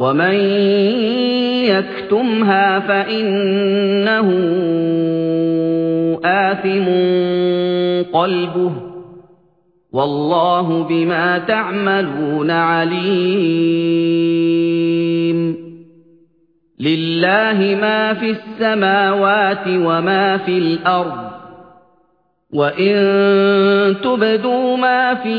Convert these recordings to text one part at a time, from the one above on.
وَمَن يَكْتُمْهَا فَإِنَّهُ آثِمٌ قَلْبُهُ ۗ وَاللَّهُ بِمَا تَعْمَلُونَ عَلِيمٌ لِلَّهِ مَا فِي السَّمَاوَاتِ وَمَا فِي الْأَرْضِ وَإِن تُبْدُوا مَا فِي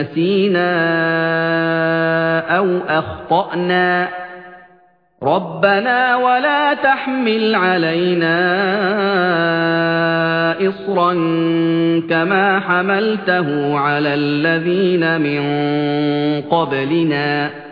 نَّسِينَا أَوْ أَخْطَأْنَا ۚ. رَبَّنَا وَلَا تَحْمِلْ عَلَيْنَا إِصْرًا كَمَا حَمَلْتَهُ عَلَى الَّذِينَ مِن قَبْلِنَا ۚ.